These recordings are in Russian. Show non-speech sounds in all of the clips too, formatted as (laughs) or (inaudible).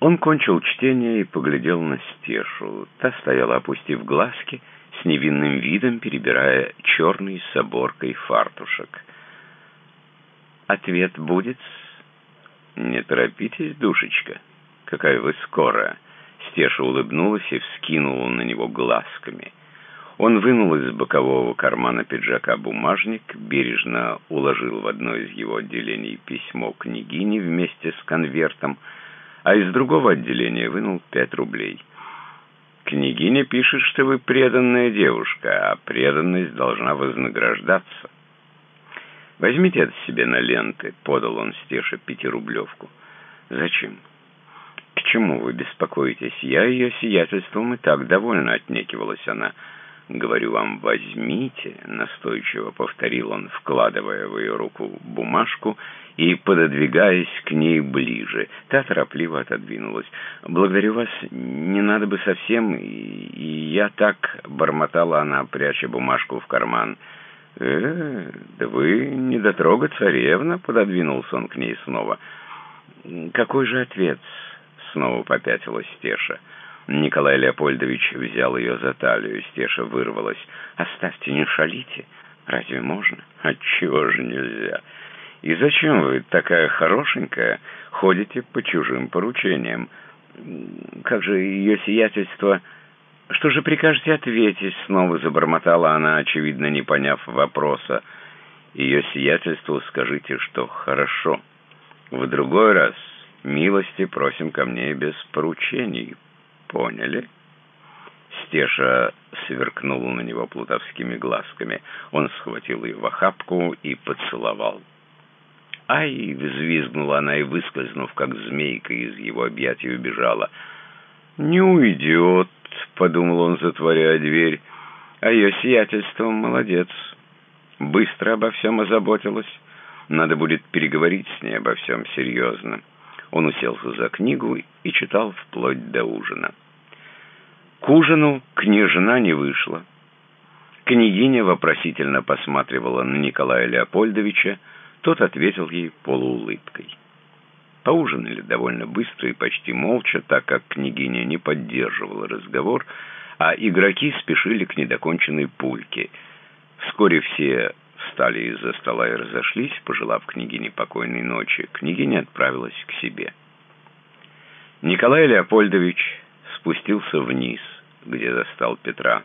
Он кончил чтение и поглядел на Стешу. Та стояла, опустив глазки, с невинным видом перебирая черный с оборкой фартушек. «Ответ будет?» «Не торопитесь, душечка. Какая вы скорая!» Стеша улыбнулась и вскинула на него глазками. Он вынул из бокового кармана пиджака бумажник, бережно уложил в одно из его отделений письмо княгине вместе с конвертом, а из другого отделения вынул пять рублей. «Княгиня пишет, что вы преданная девушка, а преданность должна вознаграждаться». «Возьмите это себе на ленты», — подал он Стеше пятирублевку. «Зачем?» «К чему вы беспокоитесь? Я ее сиятельством и так довольна», — отнекивалась она. «Говорю вам, возьмите», — настойчиво повторил он, вкладывая в ее руку бумажку и пододвигаясь к ней ближе. Та торопливо отодвинулась. «Благодарю вас, не надо бы совсем, и, я так...» — бормотала она, пряча бумажку в карман. «Э, да вы не дотрога царевна», — пододвинулся он к ней снова. «Какой же ответ?» — снова попятилась Стеша. Николай Леопольдович взял ее за талию. Стеша вырвалась. «Оставьте, не шалите. Разве можно? Отчего же нельзя? И зачем вы, такая хорошенькая, ходите по чужим поручениям? Как же ее сиятельство...» «Что же прикажете ответить?» — снова забормотала она, очевидно, не поняв вопроса. «Ее сиятельству скажите, что хорошо. В другой раз милости просим ко мне без поручений» поняли?» Стеша сверкнула на него плутовскими глазками. Он схватил ее в охапку и поцеловал. «Ай!» — взвизгнула она и, выскользнув, как змейка, из его объятий убежала. «Не уйдет!» — подумал он, затворяя дверь. «А ее сиятельство молодец. Быстро обо всем озаботилась. Надо будет переговорить с ней обо всем серьезно». Он уселся за книгу и читал вплоть до ужина. К ужину княжна не вышла. Княгиня вопросительно посматривала на Николая Леопольдовича, тот ответил ей полуулыбкой. Поужинали довольно быстро и почти молча, так как княгиня не поддерживала разговор, а игроки спешили к недоконченной пульке. Вскоре все встали из-за стола и разошлись, пожелав княгине покойной ночи. Княгиня отправилась к себе. Николай Леопольдович спустился вниз, где застал Петра.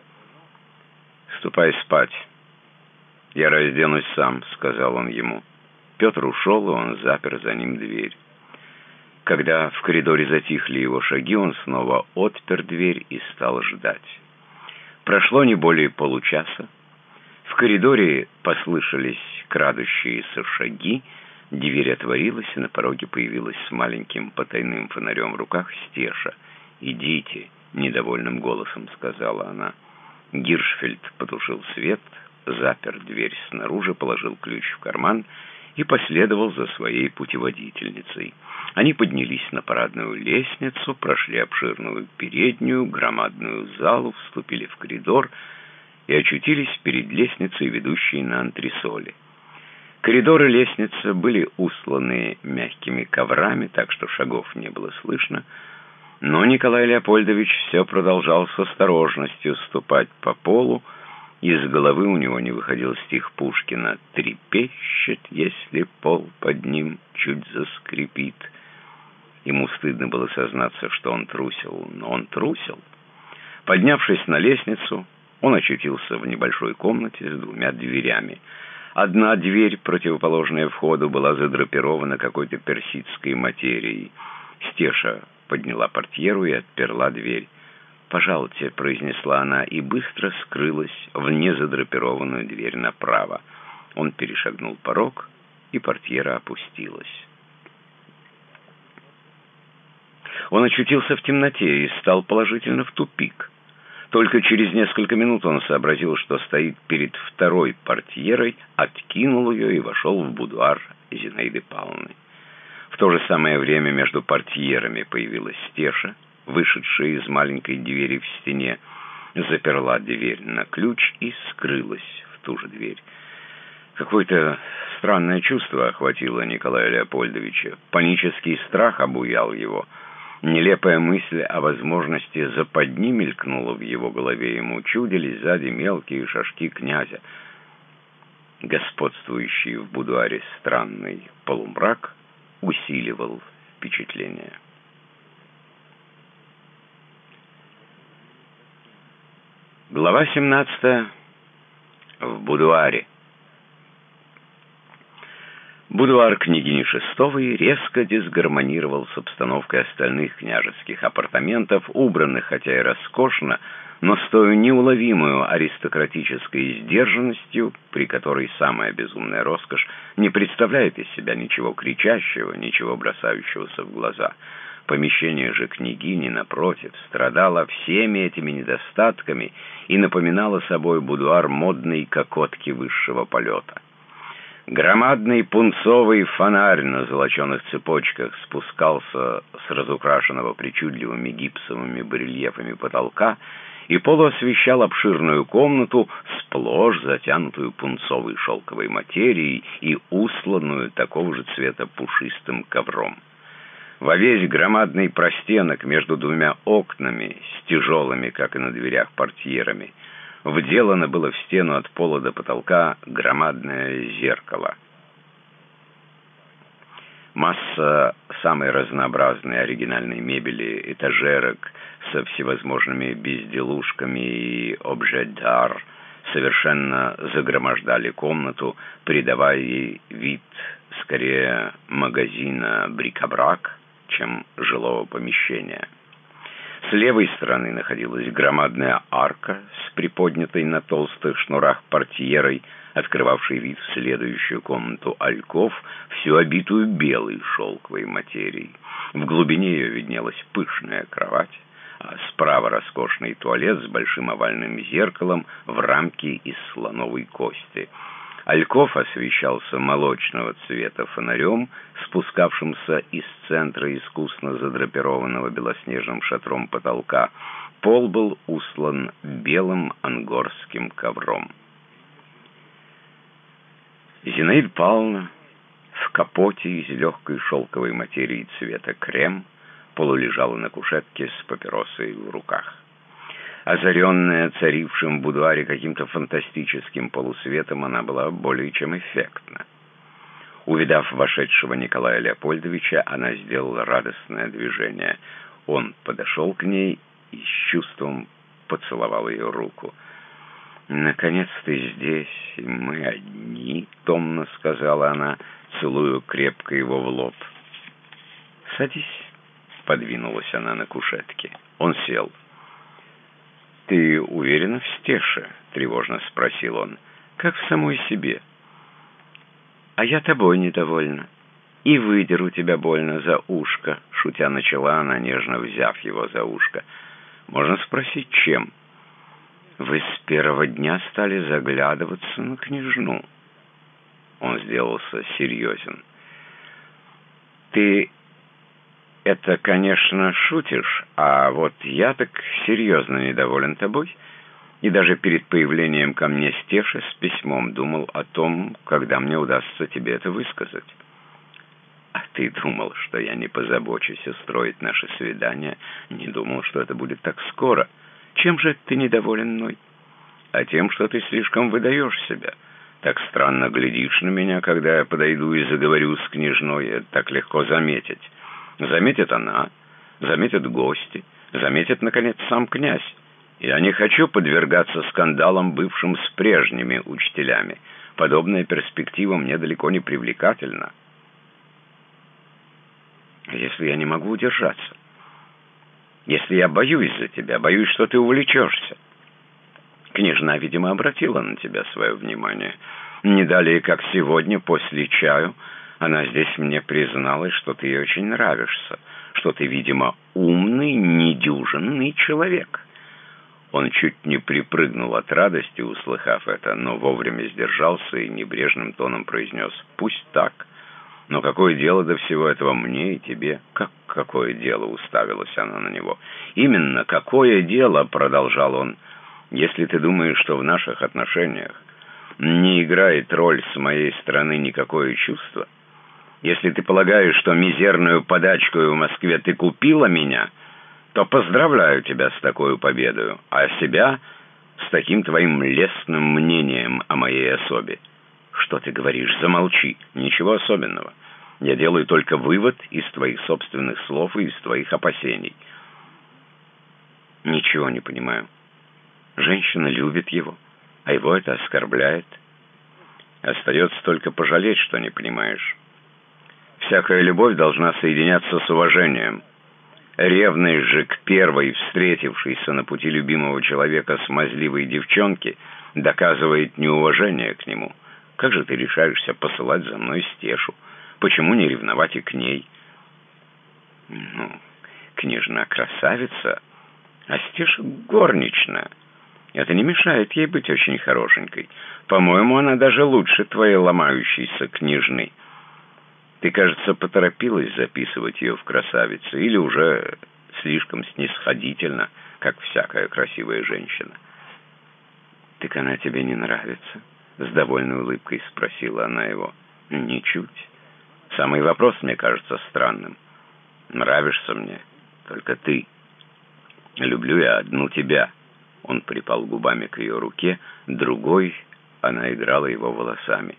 «Ступай спать. Я разденусь сам», — сказал он ему. Петр ушел, и он запер за ним дверь. Когда в коридоре затихли его шаги, он снова отпер дверь и стал ждать. Прошло не более получаса. В коридоре послышались крадущиеся шаги, дверь отворилась, и на пороге появилась с маленьким потайным фонарем в руках Стеша. «Идите», — недовольным голосом сказала она. Гиршфельд потушил свет, запер дверь снаружи, положил ключ в карман и последовал за своей путеводительницей. Они поднялись на парадную лестницу, прошли обширную переднюю, громадную залу, вступили в коридор — и очутились перед лестницей, ведущей на антресоли. Коридоры лестницы были усланы мягкими коврами, так что шагов не было слышно, но Николай Леопольдович все продолжал с осторожностью ступать по полу, из головы у него не выходил стих Пушкина «Трепещет, если пол под ним чуть заскрипит». Ему стыдно было сознаться, что он трусил, но он трусил. Поднявшись на лестницу, он очутился в небольшой комнате с двумя дверями. Одна дверь, противоположная входу, была задрапирована какой-то персидской материей. Стеша подняла портьеру и отперла дверь. «Пожалуйте», — произнесла она, и быстро скрылась в незадрапированную дверь направо. Он перешагнул порог, и портьера опустилась. Он очутился в темноте и стал положительно в тупик — только через несколько минут он сообразил, что стоит перед второй портьерой, откинул ее и вошел в будуар Зинаиды Павловны. В то же самое время между портьерами появилась Стеша, вышедшая из маленькой двери в стене, заперла дверь на ключ и скрылась в ту же дверь. Какое-то странное чувство охватило Николая Леопольдовича. Панический страх обуял его — Нелепая мысль о возможности западни мелькнула в его голове. Ему чудились сзади мелкие шажки князя. Господствующий в будуаре странный полумрак усиливал впечатление. Глава 17. В будуаре. Будуар княгини Шестовой резко дисгармонировал с обстановкой остальных княжеских апартаментов, убранных, хотя и роскошно, но с той неуловимую аристократической сдержанностью, при которой самая безумная роскошь не представляет из себя ничего кричащего, ничего бросающегося в глаза. Помещение же княгини, напротив, страдало всеми этими недостатками и напоминало собой будуар модной кокотки высшего полета. Громадный пунцовый фонарь на золоченых цепочках спускался с разукрашенного причудливыми гипсовыми барельефами потолка и полуосвещал обширную комнату, сплошь затянутую пунцовой шелковой материей и усланную такого же цвета пушистым ковром. Во весь громадный простенок между двумя окнами с тяжелыми, как и на дверях, портьерами — вделано было в стену от пола до потолка громадное зеркало. Масса самой разнообразной оригинальной мебели, этажерок со всевозможными безделушками и обжедар совершенно загромождали комнату, придавая ей вид скорее магазина брикабрак, чем жилого помещения. С левой стороны находилась громадная арка с приподнятой на толстых шнурах портьерой, открывавшей вид в следующую комнату альков, всю обитую белой шелковой материей. В глубине ее виднелась пышная кровать, справа роскошный туалет с большим овальным зеркалом в рамке из слоновой кости — Альков освещался молочного цвета фонарем, спускавшимся из центра искусно задрапированного белоснежным шатром потолка. Пол был услан белым ангорским ковром. Зинаида Павловна в капоте из легкой шелковой материи цвета крем полулежала на кушетке с папиросой в руках. Озаренная царившим в будуаре каким-то фантастическим полусветом, она была более чем эффектна. Увидав вошедшего Николая Леопольдовича, она сделала радостное движение. Он подошел к ней и с чувством поцеловал ее руку. «Наконец ты здесь, и мы одни», — томно сказала она, целую крепко его в лоб. «Садись», — подвинулась она на кушетке. Он сел. «Ты уверена в Стеше?» — тревожно спросил он. «Как в самой себе». «А я тобой недовольна. И выдеру тебя больно за ушко», — шутя начала она, нежно взяв его за ушко. «Можно спросить, чем?» «Вы с первого дня стали заглядываться на княжну». Он сделался серьезен. «Ты это, конечно, шутишь, а вот я так серьезно недоволен тобой, и даже перед появлением ко мне Стеши с письмом думал о том, когда мне удастся тебе это высказать. А ты думал, что я не позабочусь устроить наше свидание, не думал, что это будет так скоро. Чем же ты недоволен мной? А тем, что ты слишком выдаешь себя. Так странно глядишь на меня, когда я подойду и заговорю с княжной, это так легко заметить». Заметит она, заметят гости, заметит, наконец, сам князь. Я не хочу подвергаться скандалам, бывшим с прежними учителями. Подобная перспектива мне далеко не привлекательна. Если я не могу удержаться, если я боюсь за тебя, боюсь, что ты увлечешься. Княжна, видимо, обратила на тебя свое внимание. Не далее, как сегодня, после чаю, она здесь мне призналась, что ты ей очень нравишься, что ты, видимо, умный, недюжинный человек. Он чуть не припрыгнул от радости, услыхав это, но вовремя сдержался и небрежным тоном произнес «Пусть так, но какое дело до всего этого мне и тебе?» «Как какое дело?» — уставилась она на него. «Именно какое дело?» — продолжал он. «Если ты думаешь, что в наших отношениях не играет роль с моей стороны никакое чувство...» Если ты полагаешь, что мизерную подачку в Москве ты купила меня, то поздравляю тебя с такой победой, а себя с таким твоим лестным мнением о моей особе. Что ты говоришь? Замолчи. Ничего особенного. Я делаю только вывод из твоих собственных слов и из твоих опасений. Ничего не понимаю. Женщина любит его, а его это оскорбляет. Остается только пожалеть, что не понимаешь. Всякая любовь должна соединяться с уважением. Ревность же к первой встретившейся на пути любимого человека смазливой девчонки доказывает неуважение к нему. Как же ты решаешься посылать за мной Стешу? Почему не ревновать и к ней? Ну, княжна красавица, а Стеша горничная. Это не мешает ей быть очень хорошенькой. По-моему, она даже лучше твоей ломающейся княжны. Ты, кажется, поторопилась записывать ее в красавице или уже слишком снисходительно, как всякая красивая женщина. «Так она тебе не нравится?» — с довольной улыбкой спросила она его. «Ничуть. Самый вопрос мне кажется странным. Нравишься мне только ты. Люблю я одну тебя». Он припал губами к ее руке, другой она играла его волосами.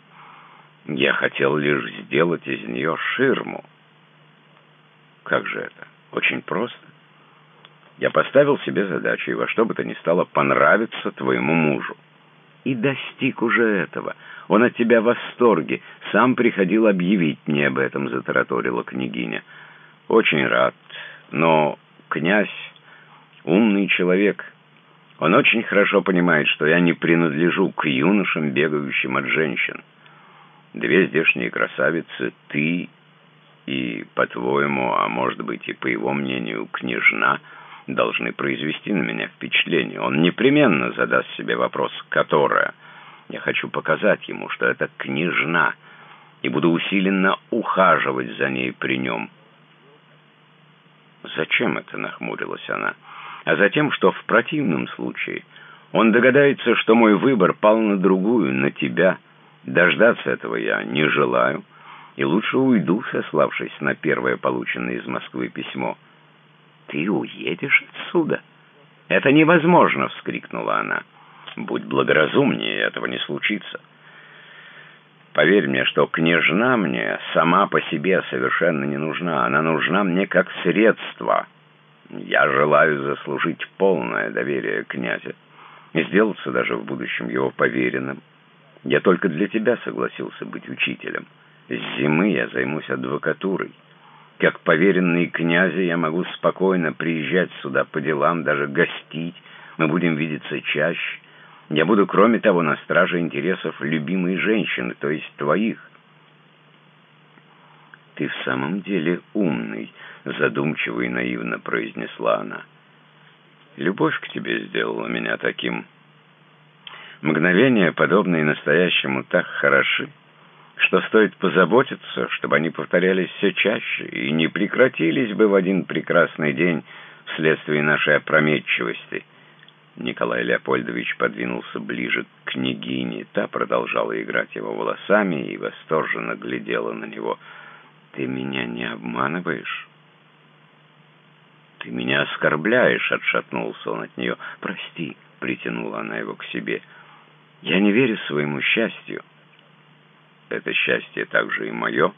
Я хотел лишь сделать из нее ширму. Как же это? Очень просто. Я поставил себе задачу, и во что бы то ни стало понравиться твоему мужу. И достиг уже этого. Он от тебя в восторге. Сам приходил объявить мне об этом, затараторила княгиня. Очень рад. Но князь умный человек. Он очень хорошо понимает, что я не принадлежу к юношам, бегающим от женщин. Две здешние красавицы, ты и, по-твоему, а может быть и по его мнению, княжна, должны произвести на меня впечатление. Он непременно задаст себе вопрос «которая?». Я хочу показать ему, что это княжна, и буду усиленно ухаживать за ней при нем. «Зачем это?» — нахмурилась она. «А затем, что в противном случае он догадается, что мой выбор пал на другую, на тебя». Дождаться этого я не желаю, и лучше уйду, сославшись на первое полученное из Москвы письмо. «Ты уедешь отсюда?» «Это невозможно!» — вскрикнула она. «Будь благоразумнее, этого не случится. Поверь мне, что княжна мне сама по себе совершенно не нужна. Она нужна мне как средство. Я желаю заслужить полное доверие князя и сделаться даже в будущем его поверенным». Я только для тебя согласился быть учителем. С зимы я займусь адвокатурой. Как поверенный князя я могу спокойно приезжать сюда по делам, даже гостить. Мы будем видеться чаще. Я буду, кроме того, на страже интересов любимой женщины, то есть твоих. «Ты в самом деле умный», — задумчиво и наивно произнесла она. «Любовь к тебе сделала меня таким...» Мгновения, подобные настоящему, так хороши, что стоит позаботиться, чтобы они повторялись все чаще и не прекратились бы в один прекрасный день вследствие нашей опрометчивости. Николай Леопольдович подвинулся ближе к княгине. Та продолжала играть его волосами и восторженно глядела на него. «Ты меня не обманываешь?» «Ты меня оскорбляешь», — отшатнулся он от нее. «Прости», — притянула она его к себе, — я не верю своему счастью. Это счастье также и мое.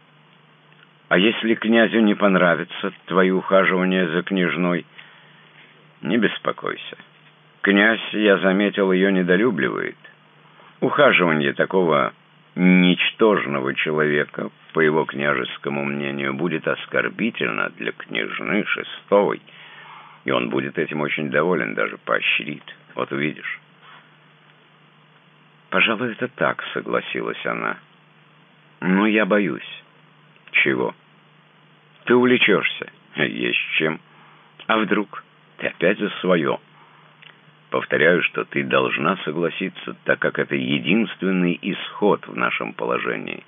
А если князю не понравится твои ухаживания за княжной, не беспокойся. Князь, я заметил, ее недолюбливает. Ухаживание такого ничтожного человека, по его княжескому мнению, будет оскорбительно для княжны шестовой, и он будет этим очень доволен, даже поощрит. Вот увидишь». «Пожалуй, это так», — согласилась она. «Но я боюсь». «Чего?» «Ты увлечешься». «Есть чем». «А вдруг? Ты опять за свое». «Повторяю, что ты должна согласиться, так как это единственный исход в нашем положении.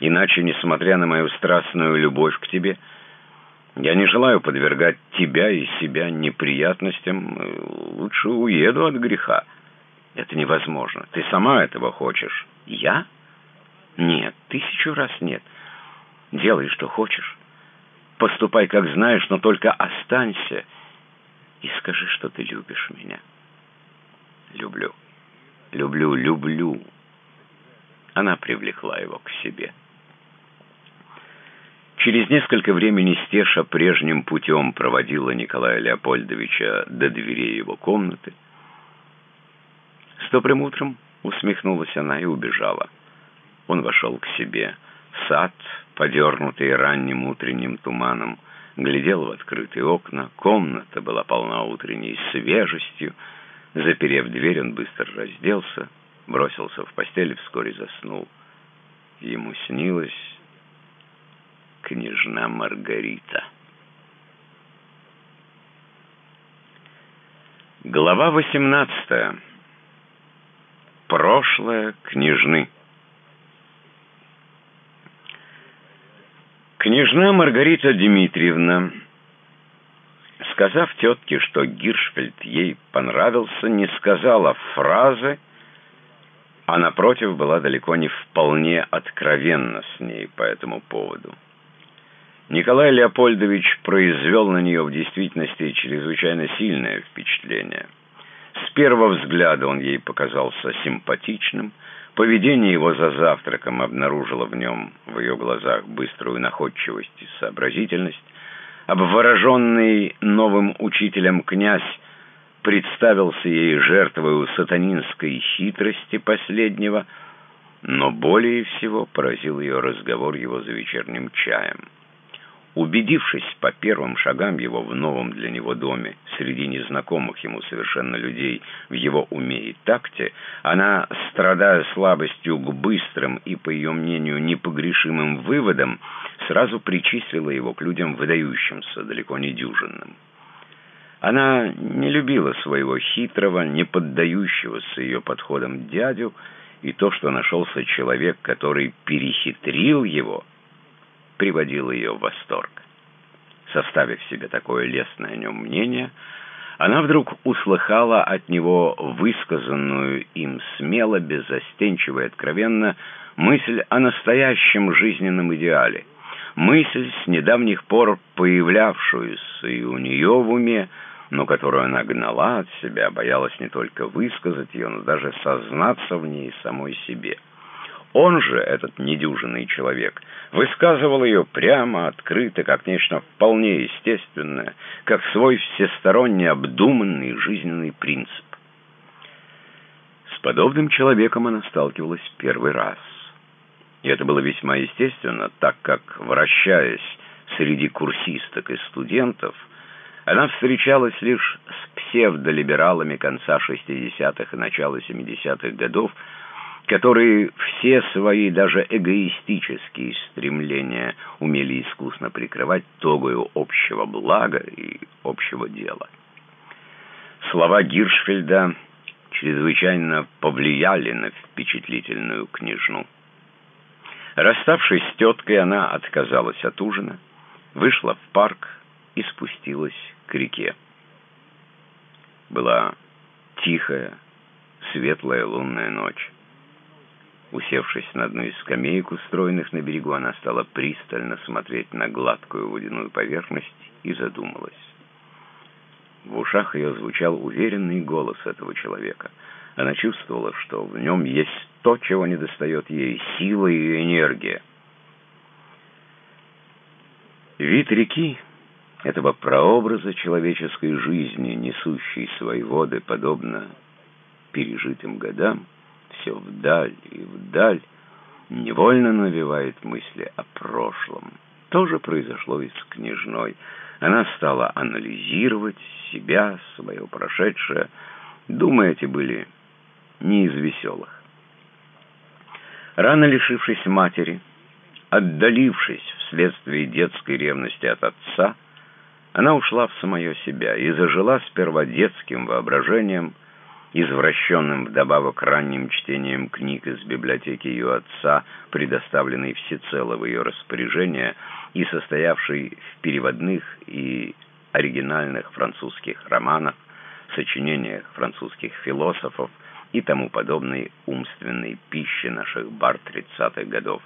Иначе, несмотря на мою страстную любовь к тебе, я не желаю подвергать тебя и себя неприятностям. Лучше уеду от греха». Это невозможно. Ты сама этого хочешь. Я? Нет, тысячу раз нет. Делай, что хочешь. Поступай, как знаешь, но только останься и скажи, что ты любишь меня. Люблю, люблю, люблю. Она привлекла его к себе. Через несколько времени Стеша прежним путем проводила Николая Леопольдовича до дверей его комнаты. С добрым утром усмехнулась она и убежала. Он вошел к себе. Сад, подернутый ранним утренним туманом, глядел в открытые окна. Комната была полна утренней свежестью. Заперев дверь, он быстро разделся, бросился в постель и вскоре заснул. Ему снилось княжна Маргарита. Глава 18. Прошлое княжны. Княжна Маргарита Дмитриевна, сказав тетке, что Гиршфельд ей понравился, не сказала фразы, а напротив была далеко не вполне откровенна с ней по этому поводу. Николай Леопольдович произвел на нее в действительности чрезвычайно сильное впечатление. С первого взгляда он ей показался симпатичным. Поведение его за завтраком обнаружило в нем, в ее глазах, быструю находчивость и сообразительность. Обвороженный новым учителем князь представился ей жертвою сатанинской хитрости последнего, но более всего поразил ее разговор его за вечерним чаем. Убедившись по первым шагам его в новом для него доме, среди незнакомых ему совершенно людей, в его уме и такте, она, страдая слабостью к быстрым и, по ее мнению, непогрешимым выводам, сразу причислила его к людям выдающимся, далеко не дюжинным. Она не любила своего хитрого, не поддающегося ее подходам дядю, и то, что нашелся человек, который перехитрил его — приводил ее в восторг. Составив себе такое лестное о нем мнение, она вдруг услыхала от него высказанную им смело, беззастенчиво и откровенно мысль о настоящем жизненном идеале, мысль, с недавних пор появлявшуюся и у нее в уме, но которую она гнала от себя, боялась не только высказать ее, но даже сознаться в ней самой себе. Он же, этот недюжинный человек, высказывал ее прямо, открыто, как нечто вполне естественное, как свой всесторонне обдуманный жизненный принцип. С подобным человеком она сталкивалась первый раз. И это было весьма естественно, так как, вращаясь среди курсисток и студентов, она встречалась лишь с псевдолибералами конца 60-х и начала 70-х годов, которые все свои даже эгоистические стремления умели искусно прикрывать тогою общего блага и общего дела. Слова Гиршфельда чрезвычайно повлияли на впечатлительную княжну. Расставшись с теткой, она отказалась от ужина, вышла в парк и спустилась к реке. Была тихая, светлая лунная ночь. Усевшись на одну из скамеек, устроенных на берегу, она стала пристально смотреть на гладкую водяную поверхность и задумалась. В ушах ее звучал уверенный голос этого человека. Она чувствовала, что в нем есть то, чего недостает ей — сила и энергия. Вид реки, этого прообраза человеческой жизни, несущей свои воды, подобно пережитым годам, все вдаль и вдаль, невольно навевает мысли о прошлом. То же произошло и с княжной. Она стала анализировать себя, свое прошедшее. Думы эти были не из веселых. Рано лишившись матери, отдалившись вследствие детской ревности от отца, она ушла в самое себя и зажила сперва детским воображением, извращенным вдобавок ранним чтением книг из библиотеки ее отца, предоставленной всецело в ее распоряжение и состоявшей в переводных и оригинальных французских романах, сочинениях французских философов и тому подобной умственной пищи наших бар 30-х годов.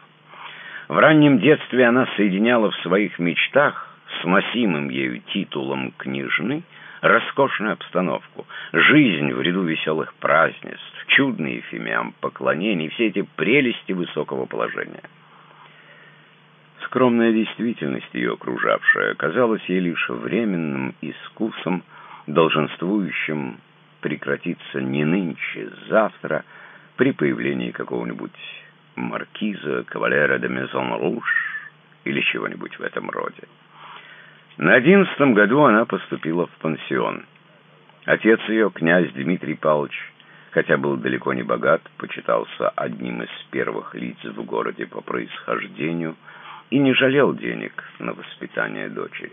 В раннем детстве она соединяла в своих мечтах с носимым ею титулом княжны роскошную обстановку, жизнь в ряду веселых празднеств, чудные фимиам поклонений, все эти прелести высокого положения. Скромная действительность ее окружавшая казалась ей лишь временным искусом, долженствующим прекратиться не нынче, завтра, при появлении какого-нибудь маркиза, кавалера де Мезон Руш или чего-нибудь в этом роде. На одиннадцатом году она поступила в пансион. Отец ее, князь Дмитрий Павлович, хотя был далеко не богат, почитался одним из первых лиц в городе по происхождению и не жалел денег на воспитание дочери.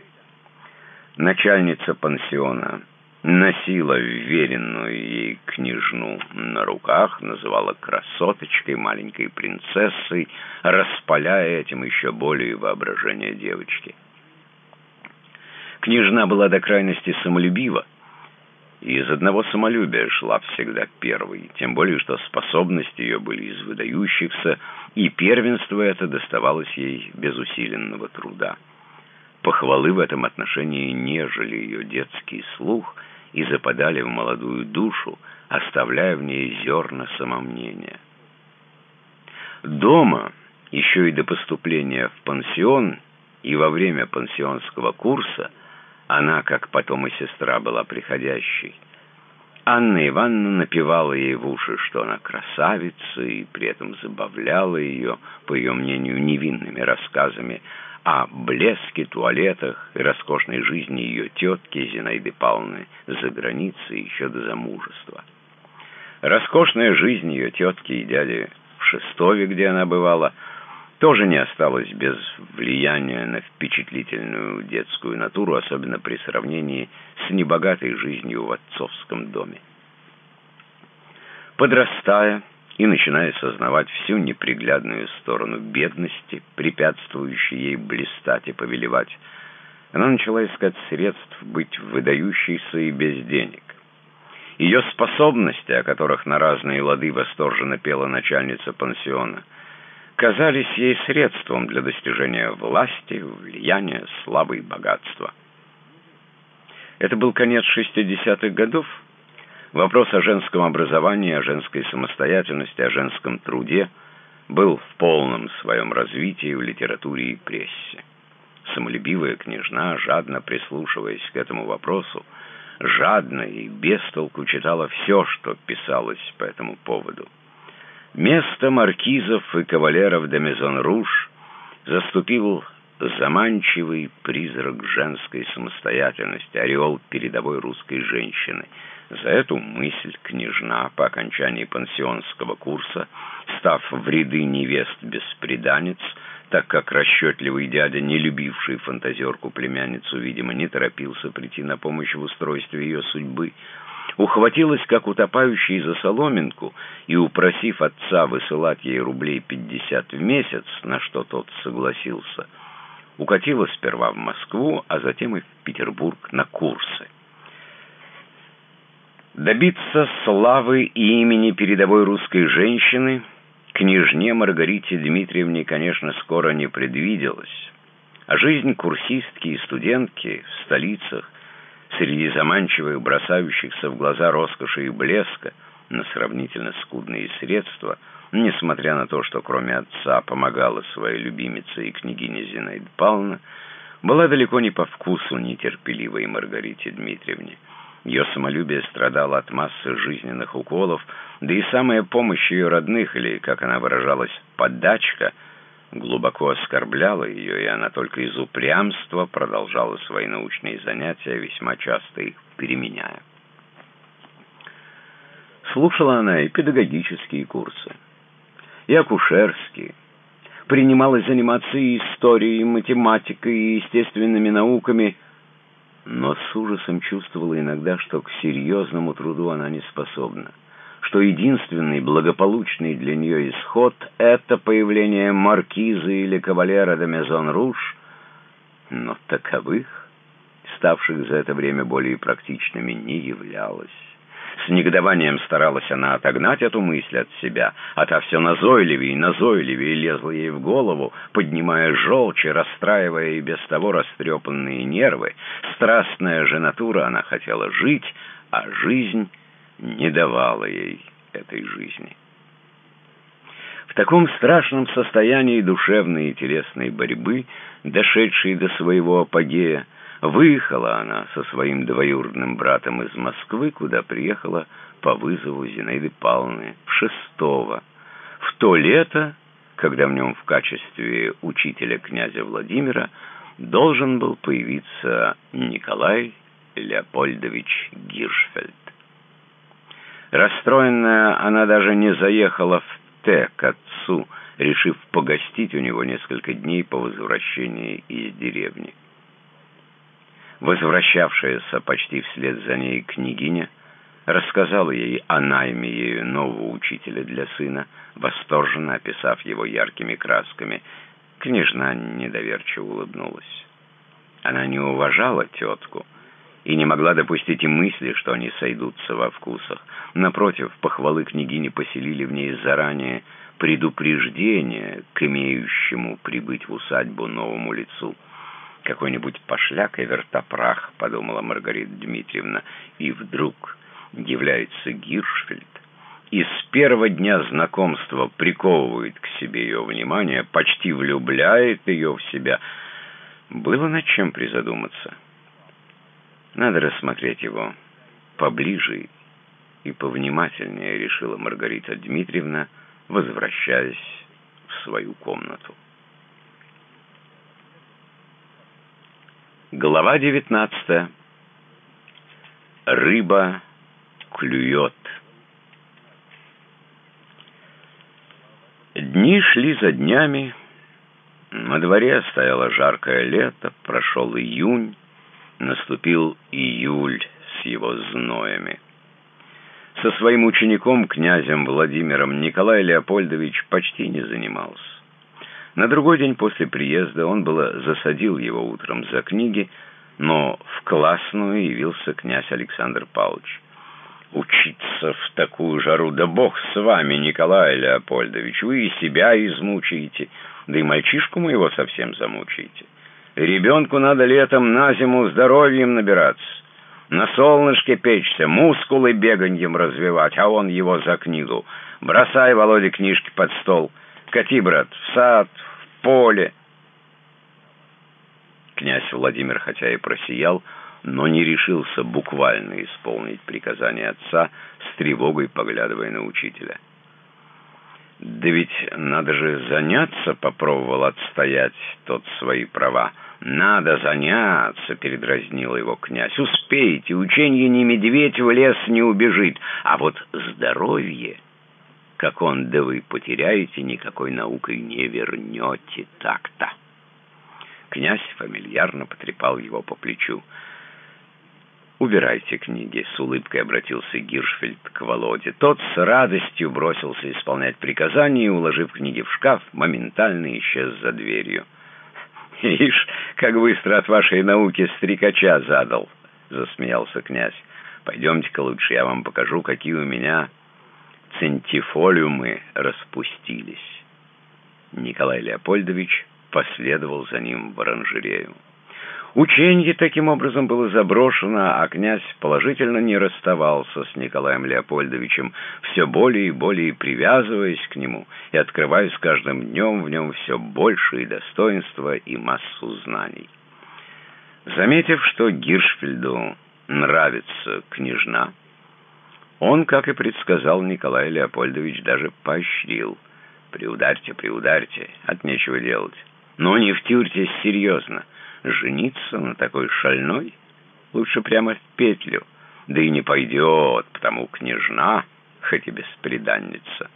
Начальница пансиона носила веренную ей княжну на руках, называла красоточкой, маленькой принцессой, распаляя этим еще более воображение девочки. Княжна была до крайности самолюбива, и из одного самолюбия шла всегда первой, тем более, что способности ее были из выдающихся, и первенство это доставалось ей без усиленного труда. Похвалы в этом отношении нежели ее детский слух и западали в молодую душу, оставляя в ней зерна самомнения. Дома, еще и до поступления в пансион и во время пансионского курса, она, как потом и сестра, была приходящей. Анна Ивановна напевала ей в уши, что она красавица, и при этом забавляла ее, по ее мнению, невинными рассказами о блеске, туалетах и роскошной жизни ее тетки Зинаиды Павловны за границей еще до замужества. Роскошная жизнь ее тетки и дяди в Шестове, где она бывала, тоже не осталась без влияния на впечатлительную детскую натуру, особенно при сравнении с небогатой жизнью в отцовском доме. Подрастая и начиная сознавать всю неприглядную сторону бедности, препятствующей ей блистать и повелевать, она начала искать средств быть выдающейся и без денег. Ее способности, о которых на разные лады восторженно пела начальница пансиона – казались ей средством для достижения власти, влияния, славы и богатства. Это был конец 60-х годов. Вопрос о женском образовании, о женской самостоятельности, о женском труде был в полном своем развитии в литературе и прессе. Самолюбивая княжна, жадно прислушиваясь к этому вопросу, жадно и без толку читала все, что писалось по этому поводу. Место маркизов и кавалеров де Мезон-Руж заступил заманчивый призрак женской самостоятельности, ореол передовой русской женщины. За эту мысль княжна по окончании пансионского курса, став в ряды невест-беспреданниц, так как расчетливый дядя, не любивший фантазерку-племянницу, видимо, не торопился прийти на помощь в устройстве ее судьбы, ухватилась, как утопающий за соломинку, и, упросив отца высылать ей рублей пятьдесят в месяц, на что тот согласился, укатила сперва в Москву, а затем и в Петербург на курсы. Добиться славы и имени передовой русской женщины княжне Маргарите Дмитриевне, конечно, скоро не предвиделось, а жизнь курсистки и студентки в столицах среди заманчивых, бросающихся в глаза роскоши и блеска, на сравнительно скудные средства, несмотря на то, что кроме отца помогала своей любимице и княгине Зинаида Павловна, была далеко не по вкусу нетерпеливой Маргарите Дмитриевне. Ее самолюбие страдало от массы жизненных уколов, да и самая помощь ее родных, или, как она выражалась, «подачка», глубоко оскорбляла ее, и она только из упрямства продолжала свои научные занятия, весьма часто их переменяя. Слушала она и педагогические курсы, и акушерские, принималась заниматься и историей, и математикой, и естественными науками, но с ужасом чувствовала иногда, что к серьезному труду она не способна что единственный благополучный для нее исход — это появление маркиза или кавалера де Мезон-Руж, но таковых, ставших за это время более практичными, не являлось. С негодованием старалась она отогнать эту мысль от себя, а та все назойливее и назойливее лезла ей в голову, поднимая желчь расстраивая и без того растрепанные нервы. Страстная же натура, она хотела жить, а жизнь не давала ей этой жизни. В таком страшном состоянии душевной и телесной борьбы, дошедшей до своего апогея, выехала она со своим двоюродным братом из Москвы, куда приехала по вызову Зинаиды Павловны шестого, в то лето, когда в нем в качестве учителя князя Владимира должен был появиться Николай Леопольдович Гиршфельд. Расстроенная, она даже не заехала в Т к отцу, решив погостить у него несколько дней по возвращении из деревни. Возвращавшаяся почти вслед за ней княгиня рассказала ей о найме ею нового учителя для сына, восторженно описав его яркими красками. Княжна недоверчиво улыбнулась. Она не уважала тетку и не могла допустить и мысли, что они сойдутся во вкусах. Напротив, похвалы княгини поселили в ней заранее предупреждение к имеющему прибыть в усадьбу новому лицу. «Какой-нибудь пошляк и вертопрах», — подумала Маргарита Дмитриевна, и вдруг является Гиршфельд, и с первого дня знакомства приковывает к себе ее внимание, почти влюбляет ее в себя. Было над чем призадуматься. Надо рассмотреть его поближе и повнимательнее, решила Маргарита Дмитриевна, возвращаясь в свою комнату. Глава девятнадцатая. Рыба клюет. Дни шли за днями. На дворе стояло жаркое лето, прошел июнь, наступил июль с его зноями. Со своим учеником, князем Владимиром, Николай Леопольдович почти не занимался. На другой день после приезда он было засадил его утром за книги, но в классную явился князь Александр Павлович. «Учиться в такую жару, да бог с вами, Николай Леопольдович, вы и себя измучаете, да и мальчишку моего совсем замучаете. Ребенку надо летом на зиму здоровьем набираться» на солнышке печься, мускулы беганьем развивать, а он его за книгу. Бросай, Володя, книжки под стол. Кати, брат, в сад, в поле. Князь Владимир хотя и просиял, но не решился буквально исполнить приказание отца, с тревогой поглядывая на учителя. «Да ведь надо же заняться», — попробовал отстоять тот свои права. «Надо заняться», — передразнил его князь. «Успейте, ученье не медведь в лес не убежит, а вот здоровье, как он да вы потеряете, никакой наукой не вернете так-то». Князь фамильярно потрепал его по плечу. «Убирайте книги», — с улыбкой обратился Гиршфельд к Володе. Тот с радостью бросился исполнять приказания и, уложив книги в шкаф, моментально исчез за дверью. (laughs) «Ишь, как быстро от вашей науки стрекача задал!» — засмеялся князь. «Пойдемте-ка лучше, я вам покажу, какие у меня центифолиумы распустились». Николай Леопольдович последовал за ним в оранжерею. Ученье таким образом было заброшено, а князь положительно не расставался с Николаем Леопольдовичем, все более и более привязываясь к нему и открывая с каждым днем в нем все большие достоинства и массу знаний. Заметив, что Гиршфельду нравится княжна, он, как и предсказал Николай Леопольдович, даже поощрил. «Приударьте, приударьте, от нечего делать. Но не втюрьтесь серьезно» жениться на такой шальной? Лучше прямо в петлю. Да и не пойдет, потому княжна, хоть и беспреданница.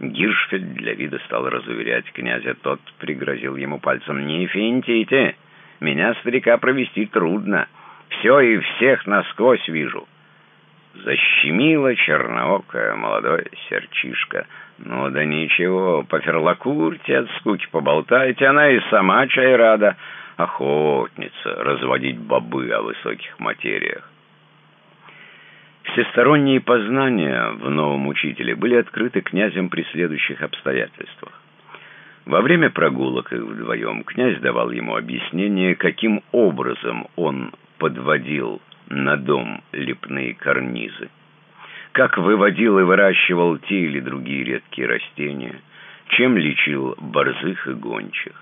Гиршфельд для вида стал разуверять князя. Тот пригрозил ему пальцем. «Не финтите! Меня, старика, провести трудно. Все и всех насквозь вижу». Защемила черноокая молодое серчишка. «Ну да ничего, поферлакурьте от скуки, поболтайте, она и сама чай рада» охотница, разводить бобы о высоких материях. Всесторонние познания в новом учителе были открыты князем при следующих обстоятельствах. Во время прогулок их вдвоем князь давал ему объяснение, каким образом он подводил на дом лепные карнизы, как выводил и выращивал те или другие редкие растения, чем лечил борзых и гончих.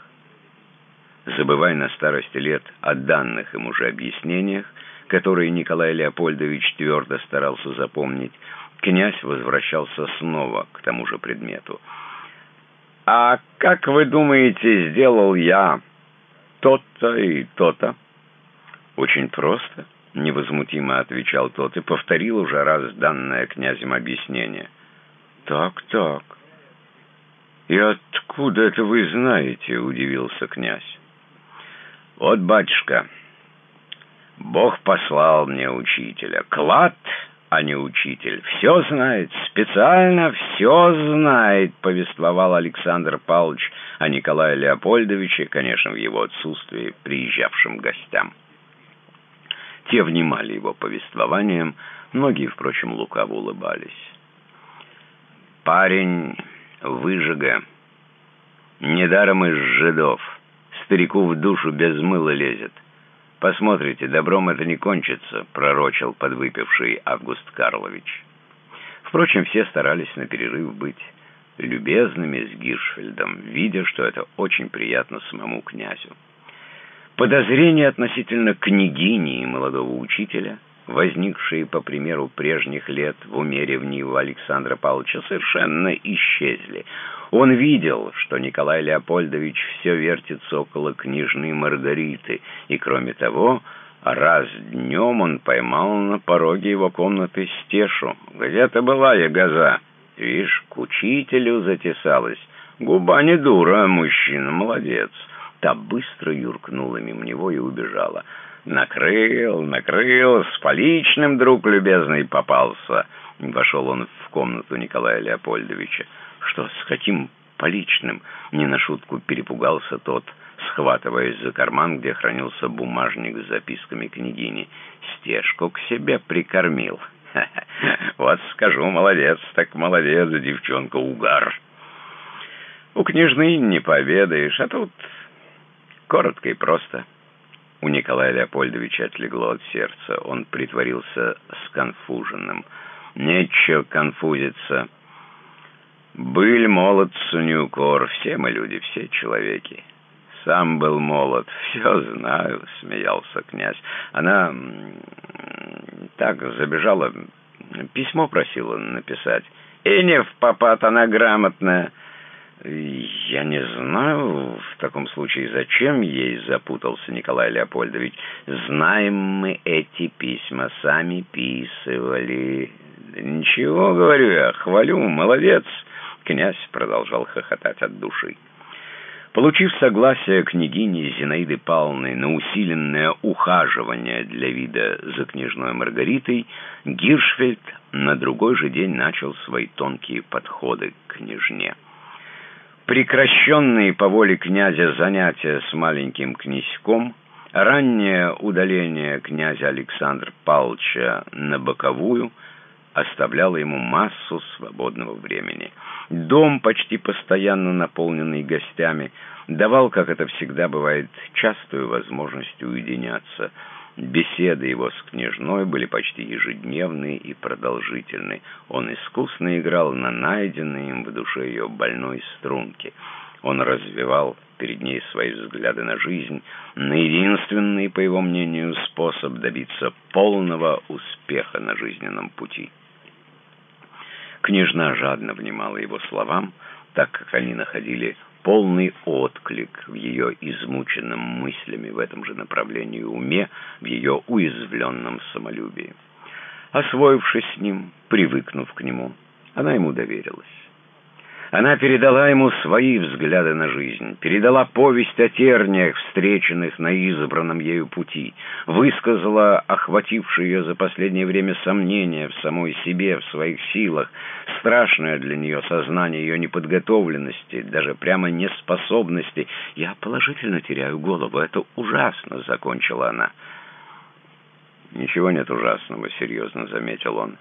Забывая на старости лет о данных им уже объяснениях, которые Николай Леопольдович твердо старался запомнить, князь возвращался снова к тому же предмету. «А как вы думаете, сделал я то-то и то-то?» «Очень просто», — невозмутимо отвечал тот и повторил уже раз данное князем объяснение. «Так, так. И откуда это вы знаете?» — удивился князь. «Вот, батюшка, Бог послал мне учителя. Клад, а не учитель. Все знает, специально все знает», — повествовал Александр Павлович о Николае Леопольдовиче, конечно, в его отсутствии, приезжавшим гостям. Те внимали его повествованием, многие, впрочем, лукаво улыбались. «Парень выжига, недаром из жидов» старику в душу без мыла лезет. Посмотрите, добром это не кончится, пророчил подвыпивший Август Карлович. Впрочем, все старались на перерыв быть любезными с Гиршфельдом, видя, что это очень приятно самому князю. Подозрения относительно княгини и молодого учителя, возникшие по примеру прежних лет в уме ревнивого Александра Павловича, совершенно исчезли. Он видел, что Николай Леопольдович все вертится около княжны Маргариты, и, кроме того, раз днем он поймал на пороге его комнаты стешу. «Где ты была, ягоза?» «Вишь, к учителю затесалась. Губа не дура, мужчина молодец». Та быстро юркнула мимо него и убежала. «Накрыл, накрыл, с поличным, друг любезный, попался». Вошел он в комнату Николая Леопольдовича. «Что, с каким поличным?» Не на шутку перепугался тот, схватываясь за карман, где хранился бумажник с записками княгини. «Стежку к себе прикормил». (laughs) «Вот скажу, молодец, так молодец, девчонка, угар». «У княжны не поведаешь, а тут коротко и просто». У Николая Леопольдовича отлегло от сердца. Он притворился сконфуженным. «Нечего конфузиться». Быль, молод, сунюкор, все мы люди, все человеки. Сам был молод, (laughs) все знаю, смеялся князь. Она так забежала, письмо просила написать. И не в попад, она грамотная. «Я не знаю, в таком случае, зачем ей запутался Николай Леопольдович. Знаем мы эти письма, сами писывали. Ничего, говорю я, хвалю, молодец». Князь продолжал хохотать от души. Получив согласие княгини Зинаиды Павловны на усиленное ухаживание для вида за княжной Маргаритой, Гиршфельд на другой же день начал свои тонкие подходы к княжне. Прекращенные по воле князя занятия с маленьким князьком, раннее удаление князя Александра Павловича на боковую – оставляло ему массу свободного времени. Дом, почти постоянно наполненный гостями, давал, как это всегда бывает, частую возможность уединяться. Беседы его с княжной были почти ежедневные и продолжительные. Он искусно играл на найденной им в душе ее больной струнке. Он развивал перед ней свои взгляды на жизнь, на единственный, по его мнению, способ добиться полного успеха на жизненном пути. Княжна жадно внимала его словам, так как они находили полный отклик в ее измученном мыслями в этом же направлении уме, в ее уязвленном самолюбии. Освоившись с ним, привыкнув к нему, она ему доверилась. Она передала ему свои взгляды на жизнь, передала повесть о терниях, встреченных на избранном ею пути, высказала охватившие ее за последнее время сомнения в самой себе, в своих силах, страшное для нее сознание ее неподготовленности, даже прямо неспособности. «Я положительно теряю голову, это ужасно», — закончила она. «Ничего нет ужасного», — серьезно заметил он.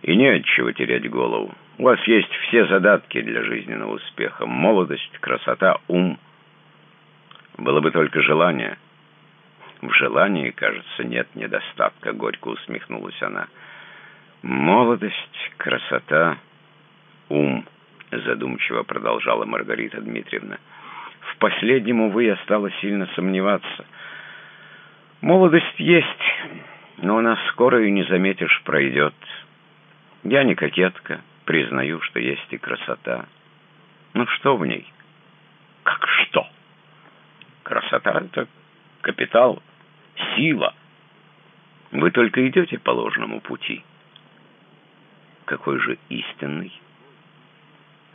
«И не от чего терять голову. У вас есть все задатки для жизненного успеха. Молодость, красота, ум. Было бы только желание». «В желании, кажется, нет недостатка», — горько усмехнулась она. «Молодость, красота, ум», — задумчиво продолжала Маргарита Дмитриевна. «В последнем, увы, я стала сильно сомневаться». Молодость есть, но она скоро и не заметишь пройдет. Я не кокетка, признаю, что есть и красота. Ну что в ней? Как что? Красота — это капитал, сила. Вы только идете по ложному пути. Какой же истинный?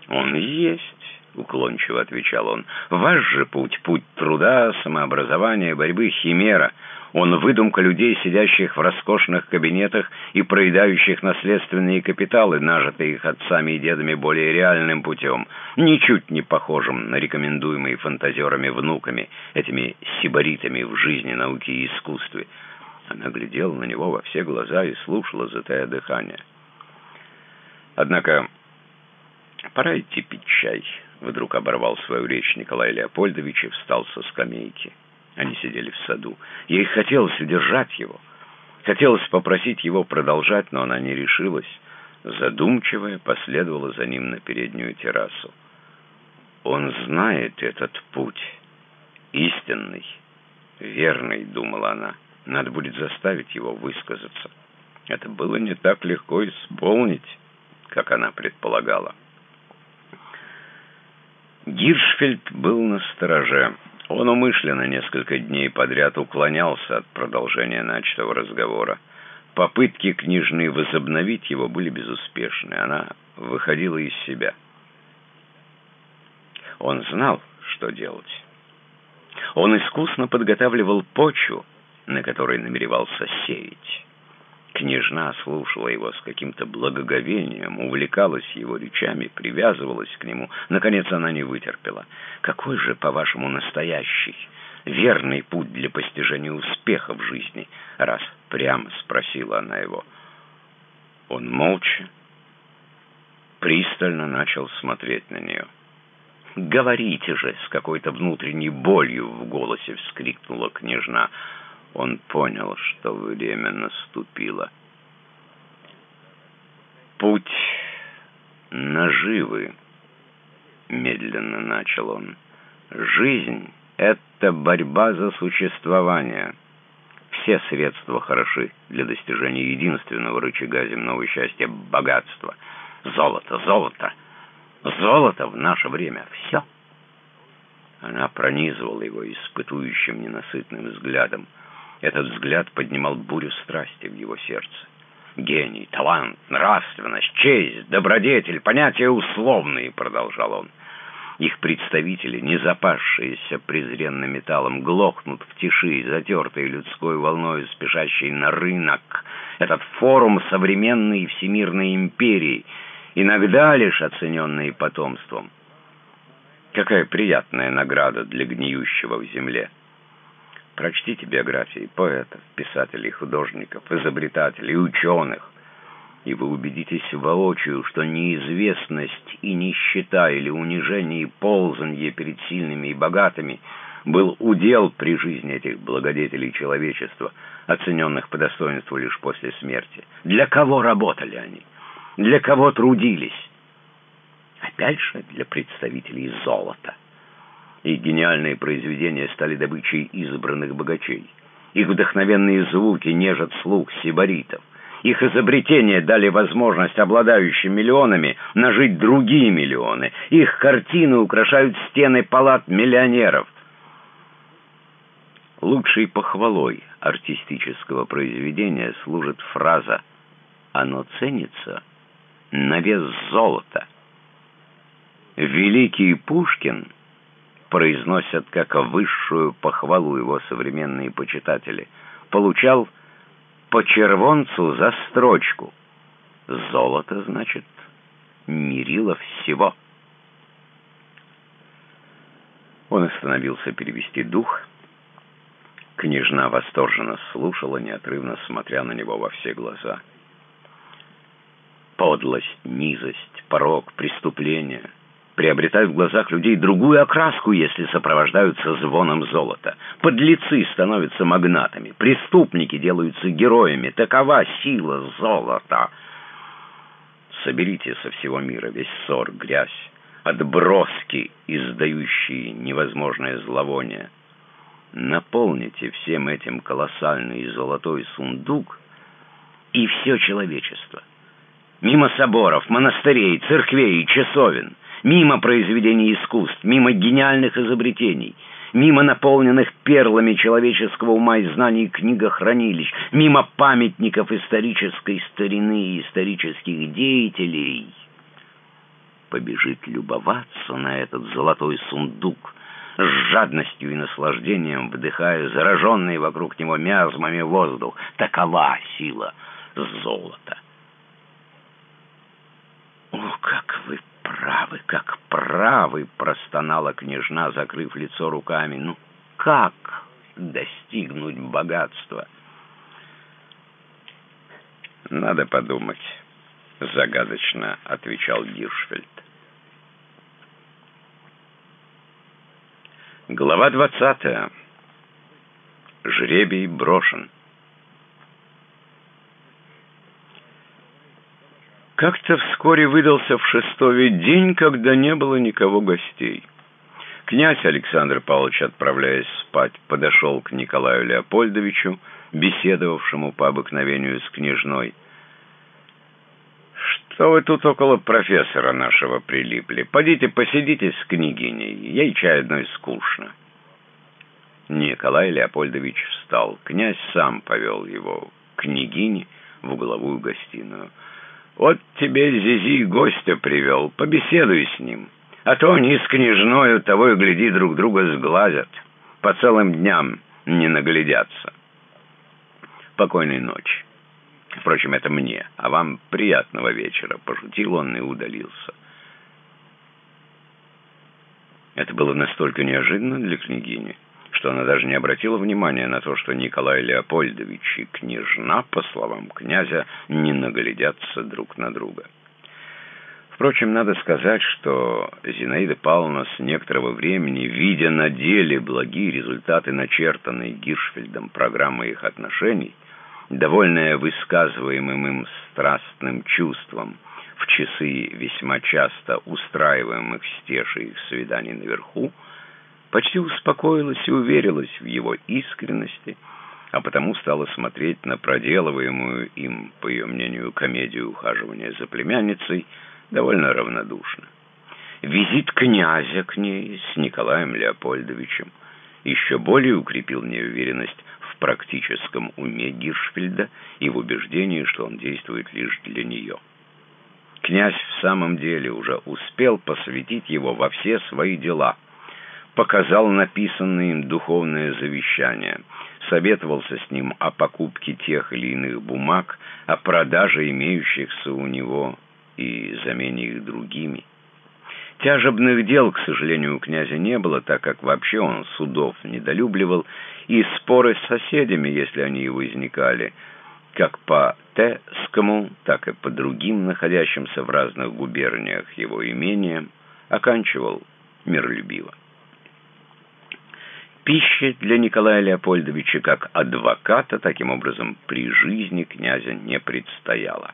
Он есть. — уклончиво отвечал он. «Ваш же путь — путь труда, самообразования, борьбы, химера. Он выдумка людей, сидящих в роскошных кабинетах и проедающих наследственные капиталы, нажитые их отцами и дедами более реальным путем, ничуть не похожим на рекомендуемые фантазерами внуками, этими сибаритами в жизни, науке и искусстве». Она глядела на него во все глаза и слушала, затая дыхание. Однако «Пора идти пить чай», — вдруг оборвал свою речь Николай Леопольдович и встал со скамейки. Они сидели в саду. Ей хотелось удержать его. Хотелось попросить его продолжать, но она не решилась. Задумчивая последовала за ним на переднюю террасу. «Он знает этот путь. Истинный, верный», — думала она. «Надо будет заставить его высказаться». Это было не так легко исполнить, как она предполагала. Гиршфельд был на стороже. Он умышленно несколько дней подряд уклонялся от продолжения начатого разговора. Попытки княжны возобновить его были безуспешны. Она выходила из себя. Он знал, что делать. Он искусно подготавливал почву, на которой намеревался сеять. Княжна слушала его с каким-то благоговением, увлекалась его речами, привязывалась к нему. Наконец она не вытерпела. «Какой же, по-вашему, настоящий, верный путь для постижения успеха в жизни?» Раз прямо спросила она его. Он молча, пристально начал смотреть на нее. «Говорите же!» — с какой-то внутренней болью в голосе вскрикнула княжна — он понял, что время наступило. «Путь наживы», — медленно начал он. «Жизнь — это борьба за существование. Все средства хороши для достижения единственного рычага земного счастья — богатства. Золото, золото, золото в наше время — все». Она пронизывала его испытующим ненасытным взглядом. Этот взгляд поднимал бурю страсти в его сердце. «Гений, талант, нравственность, честь, добродетель — понятия условные», — продолжал он. Их представители, не запасшиеся презренным металлом, глохнут в тиши, затертые людской волной, спешащей на рынок. Этот форум современной всемирной империи, иногда лишь оцененный потомством. Какая приятная награда для гниющего в земле. Прочтите биографии поэтов, писателей, художников, изобретателей, ученых, и вы убедитесь воочию, что неизвестность и нищета или унижение и ползанье перед сильными и богатыми был удел при жизни этих благодетелей человечества, оцененных по достоинству лишь после смерти. Для кого работали они? Для кого трудились? Опять же, для представителей золота и гениальные произведения стали добычей избранных богачей. Их вдохновенные звуки нежат слух сибаритов. Их изобретения дали возможность обладающим миллионами нажить другие миллионы. Их картины украшают стены палат миллионеров. Лучшей похвалой артистического произведения служит фраза «Оно ценится на вес золота». Великий Пушкин — произносят как высшую похвалу его современные почитатели, получал по червонцу за строчку. Золото, значит, мерило всего. Он остановился перевести дух. Княжна восторженно слушала, неотрывно смотря на него во все глаза. Подлость, низость, порог, преступление приобретают в глазах людей другую окраску, если сопровождаются звоном золота. Подлецы становятся магнатами, преступники делаются героями. Такова сила золота. Соберите со всего мира весь ссор, грязь, отброски, издающие невозможное зловоние. Наполните всем этим колоссальный золотой сундук и все человечество. Мимо соборов, монастырей, церквей и часовен, мимо произведений искусств, мимо гениальных изобретений, мимо наполненных перлами человеческого ума и знаний книгохранилищ, мимо памятников исторической старины и исторических деятелей, побежит любоваться на этот золотой сундук, с жадностью и наслаждением вдыхая зараженный вокруг него миазмами воздух. Такова сила золота. «О, как вы правы, как правы!» — простонала княжна, закрыв лицо руками. «Ну, как достигнуть богатства?» «Надо подумать», — загадочно отвечал Гиршфельд. Глава двадцатая. Жребий брошен. Как-то вскоре выдался в Шестове день, когда не было никого гостей. Князь Александр Павлович, отправляясь спать, подошел к Николаю Леопольдовичу, беседовавшему по обыкновению с княжной, что вы тут около профессора нашего прилипли? Пойдите посидите с княгиней, ей чай одной скучно. Николай Леопольдович встал. Князь сам повел его к княгине в угловую гостиную. «Вот тебе Зизи гостя привел, побеседуй с ним, а то они с княжною того и гляди друг друга сглазят, по целым дням не наглядятся. Покойной ночи». Впрочем, это мне, а вам приятного вечера», — пошутил он и удалился. Это было настолько неожиданно для княгини, что она даже не обратила внимания на то, что Николай Леопольдович и княжна, по словам князя, не наглядятся друг на друга. Впрочем, надо сказать, что Зинаида Павловна с некоторого времени, видя на деле благие результаты начертанной Гиршфельдом программы их отношений, довольная высказываемым им страстным чувством, в часы весьма часто устраиваемых стеши их свиданий наверху, почти успокоилась и уверилась в его искренности, а потому стала смотреть на проделываемую им, по ее мнению, комедию ухаживания за племянницей довольно равнодушно. Визит князя к ней с Николаем Леопольдовичем еще более укрепил в ней уверенность в практическом уме Гиршфельда и в убеждении, что он действует лишь для нее. Князь в самом деле уже успел посвятить его во все свои дела, показал написанные им духовное завещание, советовался с ним о покупке тех или иных бумаг, о продаже имеющихся у него и замене их другими. Тяжебных дел, к сожалению, у князя не было, так как вообще он судов недолюбливал, и споры с соседями, если они и возникали, как по Тескому, так и по другим, находящимся в разных губерниях его имениям, оканчивал миролюбиво. Пища для Николая Леопольдовича как адвоката, таким образом, при жизни князя не предстояла.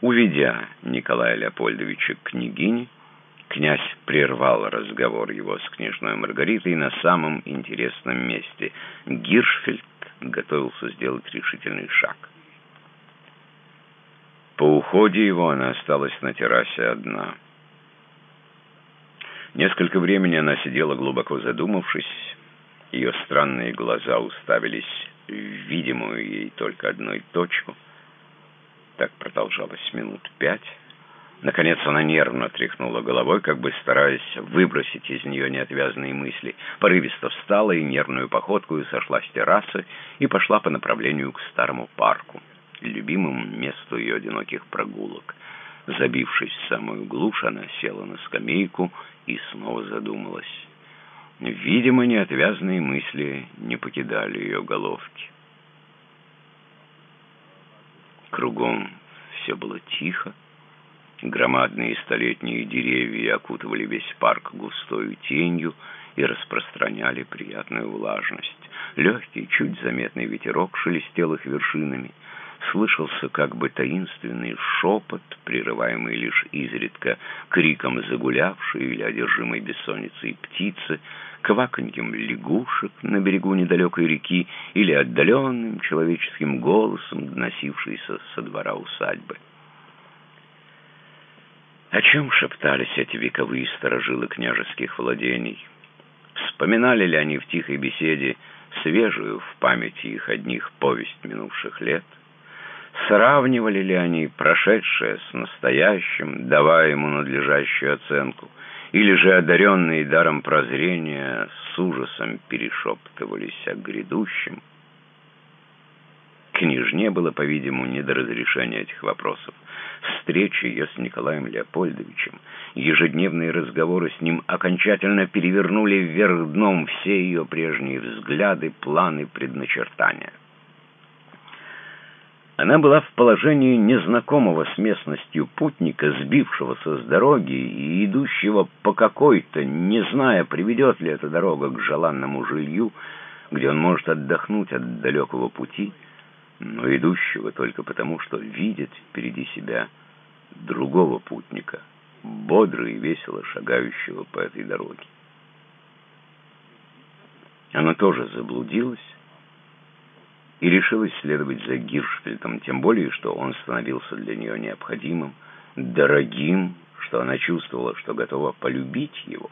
Уведя Николая Леопольдовича к княгине, Князь прервал разговор его с княжной Маргаритой на самом интересном месте. Гиршфельд готовился сделать решительный шаг. По уходе его она осталась на террасе одна. Несколько времени она сидела глубоко задумавшись. Ее странные глаза уставились в видимую ей только одной точку. Так продолжалось минут пять. Наконец она нервно тряхнула головой, как бы стараясь выбросить из нее неотвязные мысли. Порывисто встала и нервную походку сошла с террасы и пошла по направлению к старому парку, любимому месту ее одиноких прогулок. Забившись в самую глушь, она села на скамейку и снова задумалась. Видимо, неотвязные мысли не покидали ее головки. Кругом все было тихо. Громадные столетние деревья окутывали весь парк густой тенью и распространяли приятную влажность. Легкий, чуть заметный ветерок шелестел их вершинами. Слышался как бы таинственный шепот, прерываемый лишь изредка криком загулявшей или одержимой бессонницей птицы, кваканьем лягушек на берегу недалекой реки или отдаленным человеческим голосом, доносившийся со двора усадьбы. О чем шептались эти вековые сторожилы княжеских владений? Вспоминали ли они в тихой беседе свежую в памяти их одних повесть минувших лет? Сравнивали ли они прошедшее с настоящим, давая ему надлежащую оценку? Или же, одаренные даром прозрения, с ужасом перешептывались о грядущем? Княжне было, по-видимому, не до разрешения этих вопросов. Встречи ее с Николаем Леопольдовичем, ежедневные разговоры с ним окончательно перевернули вверх дном все ее прежние взгляды, планы, предначертания. Она была в положении незнакомого с местностью путника, сбившегося с дороги и идущего по какой-то, не зная, приведет ли эта дорога к желанному жилью, где он может отдохнуть от далекого пути, но идущего только потому, что видит впереди себя другого путника, бодро и весело шагающего по этой дороге. Она тоже заблудилась и решилась следовать за Гиршфельдом, тем более, что он становился для нее необходимым, дорогим, что она чувствовала, что готова полюбить его.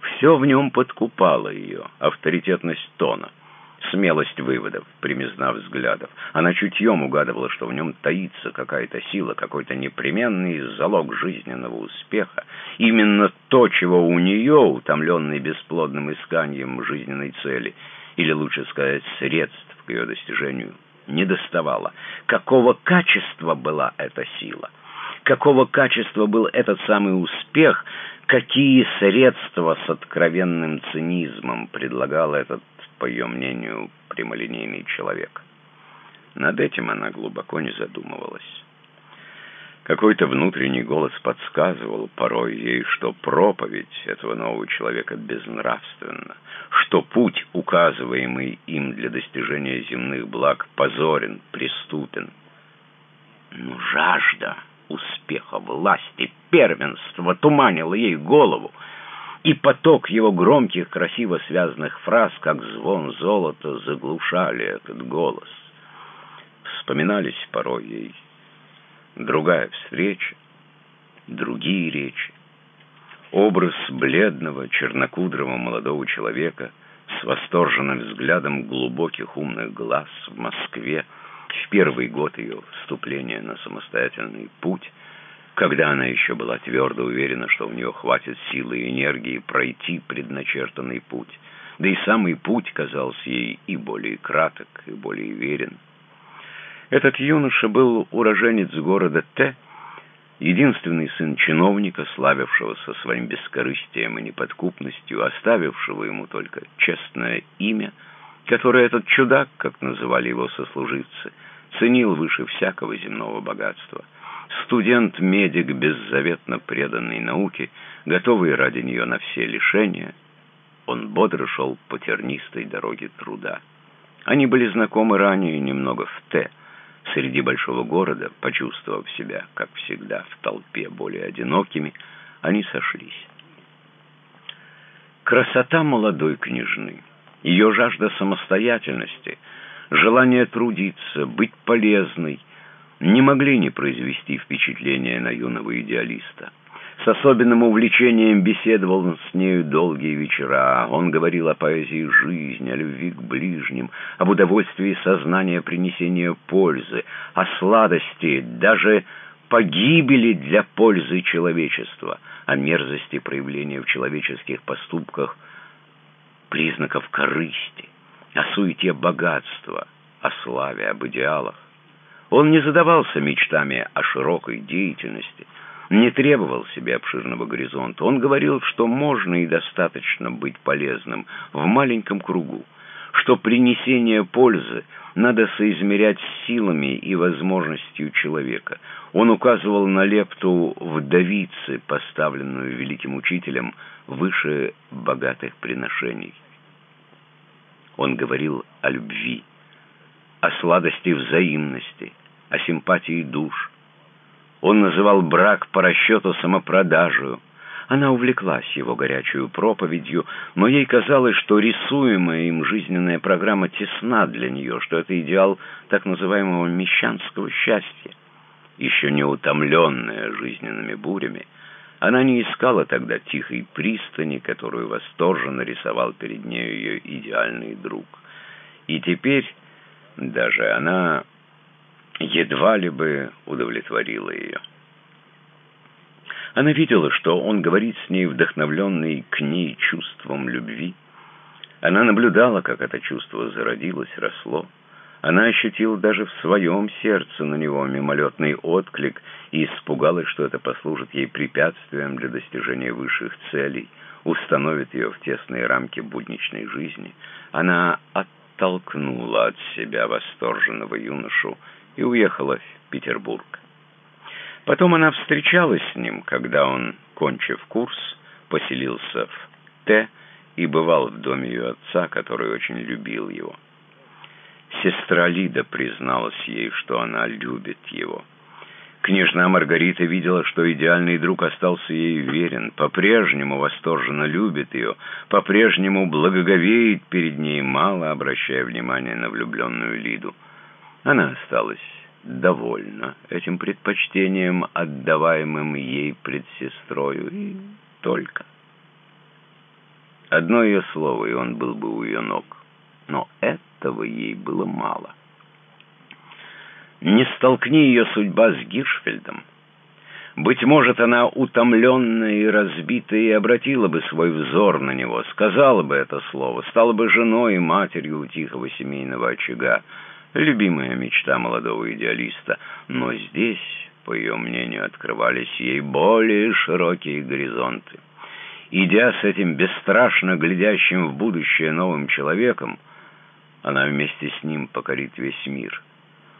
Все в нем подкупало ее, авторитетность тона — смелость выводов, примизна взглядов. Она чутьем угадывала, что в нем таится какая-то сила, какой-то непременный залог жизненного успеха. Именно то, чего у нее, утомленный бесплодным исканием жизненной цели, или лучше сказать, средств к ее достижению, не доставало. Какого качества была эта сила? Какого качества был этот самый успех, какие средства с откровенным цинизмом предлагал этот по ее мнению, прямолинейный человек. Над этим она глубоко не задумывалась. Какой-то внутренний голос подсказывал порой ей, что проповедь этого нового человека безнравственна, что путь, указываемый им для достижения земных благ, позорен, преступен. Но жажда успеха, власти, первенства туманила ей голову, и поток его громких, красиво связанных фраз, как звон золота, заглушали этот голос. Вспоминались порой ей другая встреча, другие речи. Образ бледного, чернокудрого молодого человека с восторженным взглядом глубоких умных глаз в Москве в первый год ее вступления на самостоятельный путь — когда она еще была твердо уверена, что у нее хватит силы и энергии пройти предначертанный путь. Да и самый путь казался ей и более краток, и более верен. Этот юноша был уроженец города Т, единственный сын чиновника, славившегося своим бескорыстием и неподкупностью, оставившего ему только честное имя, которое этот чудак, как называли его сослуживцы, ценил выше всякого земного богатства — Студент-медик, беззаветно преданный науке, готовый ради нее на все лишения, он бодро шел по тернистой дороге труда. Они были знакомы ранее немного в Т, среди большого города, почувствовав себя, как всегда, в толпе более одинокими, они сошлись. Красота молодой княжны, ее жажда самостоятельности, желание трудиться, быть полезной — не могли не произвести впечатления на юного идеалиста. С особенным увлечением беседовал с нею долгие вечера. Он говорил о поэзии жизни, о любви к ближним, об удовольствии сознания принесения пользы, о сладости, даже погибели для пользы человечества, о мерзости проявления в человеческих поступках признаков корысти, о суете богатства, о славе, об идеалах. Он не задавался мечтами о широкой деятельности, не требовал себе обширного горизонта. Он говорил, что можно и достаточно быть полезным в маленьком кругу, что принесение пользы надо соизмерять силами и возможностью человека. Он указывал на лепту вдовицы, поставленную великим учителем, выше богатых приношений. Он говорил о любви, о сладости взаимности, о симпатии душ. Он называл брак по расчету самопродажу. Она увлеклась его горячую проповедью, но ей казалось, что рисуемая им жизненная программа тесна для нее, что это идеал так называемого мещанского счастья. Еще не утомленная жизненными бурями, она не искала тогда тихой пристани, которую восторженно рисовал перед нею ее идеальный друг. И теперь даже она едва ли бы удовлетворила ее. Она видела, что он говорит с ней, вдохновленный к ней чувством любви. Она наблюдала, как это чувство зародилось, росло. Она ощутила даже в своем сердце на него мимолетный отклик и испугалась, что это послужит ей препятствием для достижения высших целей, установит ее в тесные рамки будничной жизни. Она оттолкнула от себя восторженного юношу и уехала в Петербург. Потом она встречалась с ним, когда он, кончив курс, поселился в Т и бывал в доме ее отца, который очень любил его. Сестра Лида призналась ей, что она любит его. Княжна Маргарита видела, что идеальный друг остался ей верен, по-прежнему восторженно любит ее, по-прежнему благоговеет перед ней, мало обращая внимания на влюбленную Лиду. Она осталась довольна этим предпочтением, отдаваемым ей пред сестрою, и только. Одно ее слово, и он был бы у ее ног. Но этого ей было мало. Не столкни ее судьба с Гиршфельдом. Быть может, она, утомленная и разбитая, и обратила бы свой взор на него, сказала бы это слово, стала бы женой и матерью у тихого семейного очага, любимая мечта молодого идеалиста, но здесь, по ее мнению, открывались ей более широкие горизонты. Идя с этим бесстрашно глядящим в будущее новым человеком, она вместе с ним покорит весь мир.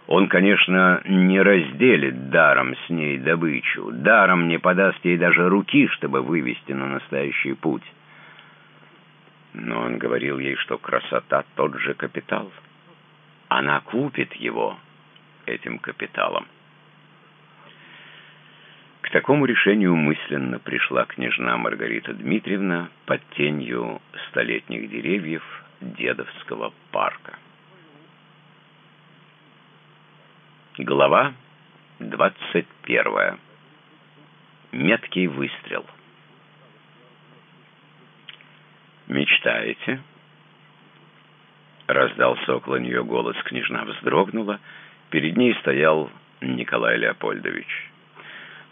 Он, конечно, не разделит даром с ней добычу, даром не подаст ей даже руки, чтобы вывести на настоящий путь. Но он говорил ей, что красота — тот же капитал — она купит его этим капиталом. К такому решению мысленно пришла княжна Маргарита Дмитриевна под тенью столетних деревьев Дедовского парка. Глава 21. Меткий выстрел. Мечтаете? Раздался около нее голос, княжна вздрогнула. Перед ней стоял Николай Леопольдович.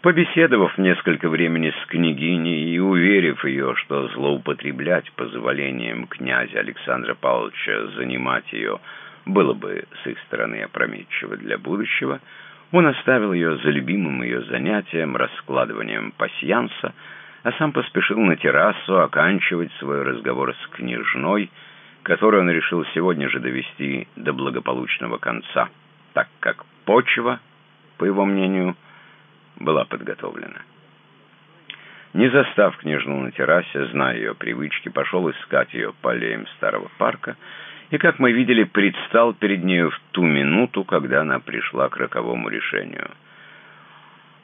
Побеседовав несколько времени с княгиней и уверив ее, что злоупотреблять позволением князя Александра Павловича занимать ее было бы с их стороны опрометчиво для будущего, он оставил ее за любимым ее занятием, раскладыванием пасьянса, а сам поспешил на террасу оканчивать свой разговор с княжной, который он решил сегодня же довести до благополучного конца, так как почва, по его мнению, была подготовлена. Не застав княжну на террасе, зная ее привычки, пошел искать ее по аллеям старого парка и, как мы видели, предстал перед нею в ту минуту, когда она пришла к роковому решению.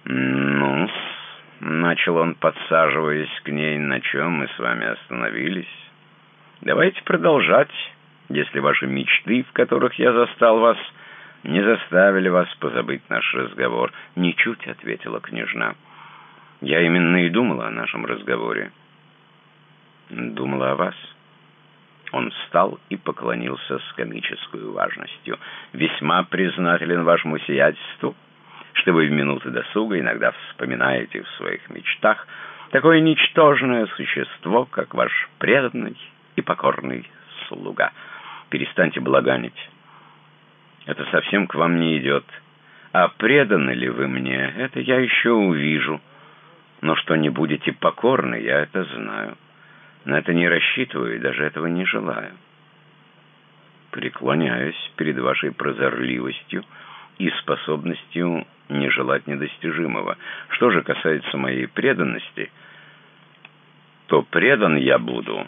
ну начал он, подсаживаясь к ней, на чем мы с вами остановились. Давайте продолжать, если ваши мечты, в которых я застал вас, не заставили вас позабыть наш разговор. Ничуть, — ответила княжна. Я именно и думала о нашем разговоре. Думала о вас. Он встал и поклонился с комической важностью. «Весьма признателен вашему сиятельству, что вы в минуты досуга иногда вспоминаете в своих мечтах такое ничтожное существо, как ваш преданный и покорный слуга. Перестаньте благанить. Это совсем к вам не идет. А преданы ли вы мне, это я еще увижу. Но что не будете покорны, я это знаю. На это не рассчитываю и даже этого не желаю. Преклоняюсь перед вашей прозорливостью и способностью не желать недостижимого. Что же касается моей преданности, то предан я буду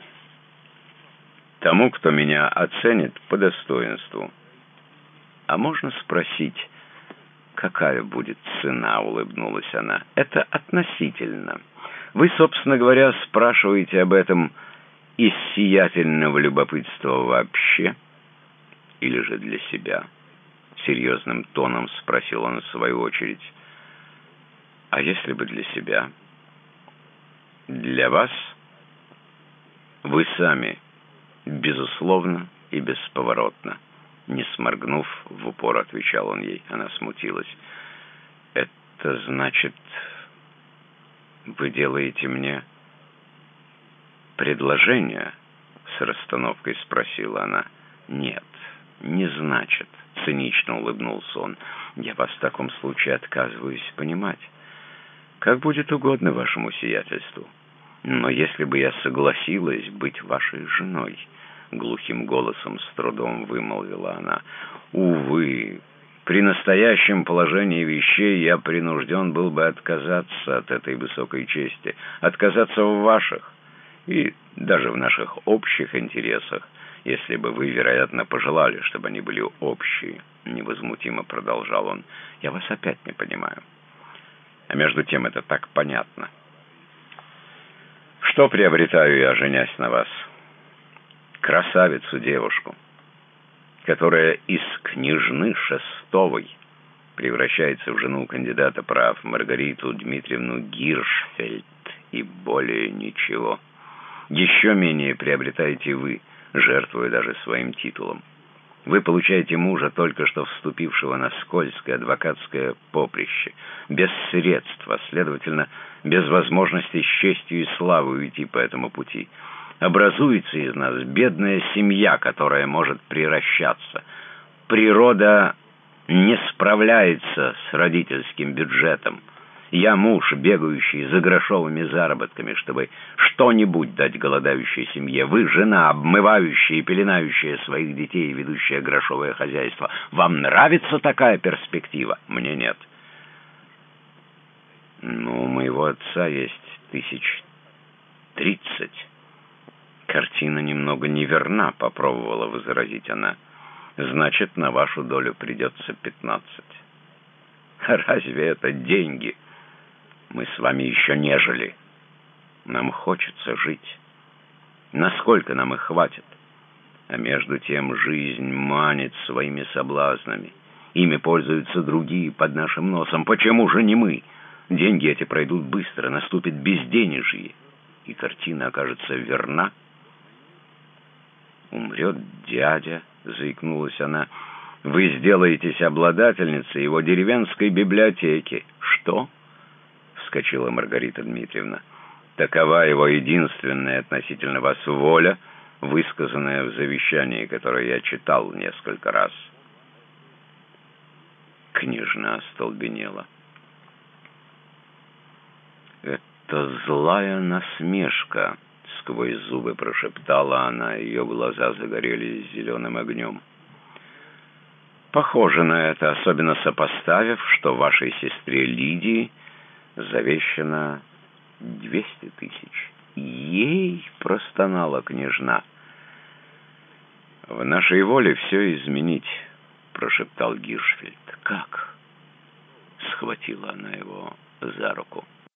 тому, кто меня оценит по достоинству. А можно спросить, какая будет цена, улыбнулась она. Это относительно. Вы, собственно говоря, спрашиваете об этом из сиятельного любопытства вообще или же для себя? Серьезным тоном спросил он в свою очередь. А если бы для себя? Для вас? Вы сами, безусловно и бесповоротно. Не сморгнув, в упор отвечал он ей. Она смутилась. «Это значит, вы делаете мне предложение?» С расстановкой спросила она. «Нет, не значит», — цинично улыбнулся он. «Я вас в таком случае отказываюсь понимать. Как будет угодно вашему сиятельству. Но если бы я согласилась быть вашей женой...» — глухим голосом с трудом вымолвила она. «Увы, при настоящем положении вещей я принужден был бы отказаться от этой высокой чести, отказаться в ваших и даже в наших общих интересах, если бы вы, вероятно, пожелали, чтобы они были общие», — невозмутимо продолжал он. «Я вас опять не понимаю. А между тем это так понятно. Что приобретаю я, женясь на вас?» Красавицу девушку, которая из княжны Шестовой превращается в жену кандидата прав Маргариту Дмитриевну Гиршфельд и более ничего. Еще менее приобретаете вы, жертвуя даже своим титулом. Вы получаете мужа, только что вступившего на скользкое адвокатское поприще, без средств, а, следовательно, без возможности с честью и славой уйти по этому пути образуется из нас бедная семья, которая может приращаться. Природа не справляется с родительским бюджетом. Я муж, бегающий за грошовыми заработками, чтобы что-нибудь дать голодающей семье. Вы жена, обмывающая и пеленающая своих детей ведущая грошовое хозяйство. Вам нравится такая перспектива? Мне нет. Ну, у моего отца есть тысяч тридцать. «Картина немного неверна», — попробовала возразить она. «Значит, на вашу долю придется пятнадцать». «Разве это деньги? Мы с вами еще не жили. Нам хочется жить. Насколько нам их хватит? А между тем жизнь манит своими соблазнами. Ими пользуются другие под нашим носом. Почему же не мы? Деньги эти пройдут быстро, наступит безденежье, и картина окажется верна». «Умрет дядя», — заикнулась она. «Вы сделаетесь обладательницей его деревенской библиотеки». «Что?» — вскочила Маргарита Дмитриевна. «Такова его единственная относительно вас воля, высказанная в завещании, которое я читал несколько раз». Княжна остолбенела. «Это злая насмешка», сквозь зубы прошептала она, ее глаза загорелись зеленым огнем. Похоже на это, особенно сопоставив, что вашей сестре Лидии завещано двести тысяч. Ей простонала княжна. «В нашей воле все изменить», — прошептал Гиршфельд. «Как?» — схватила она его за руку.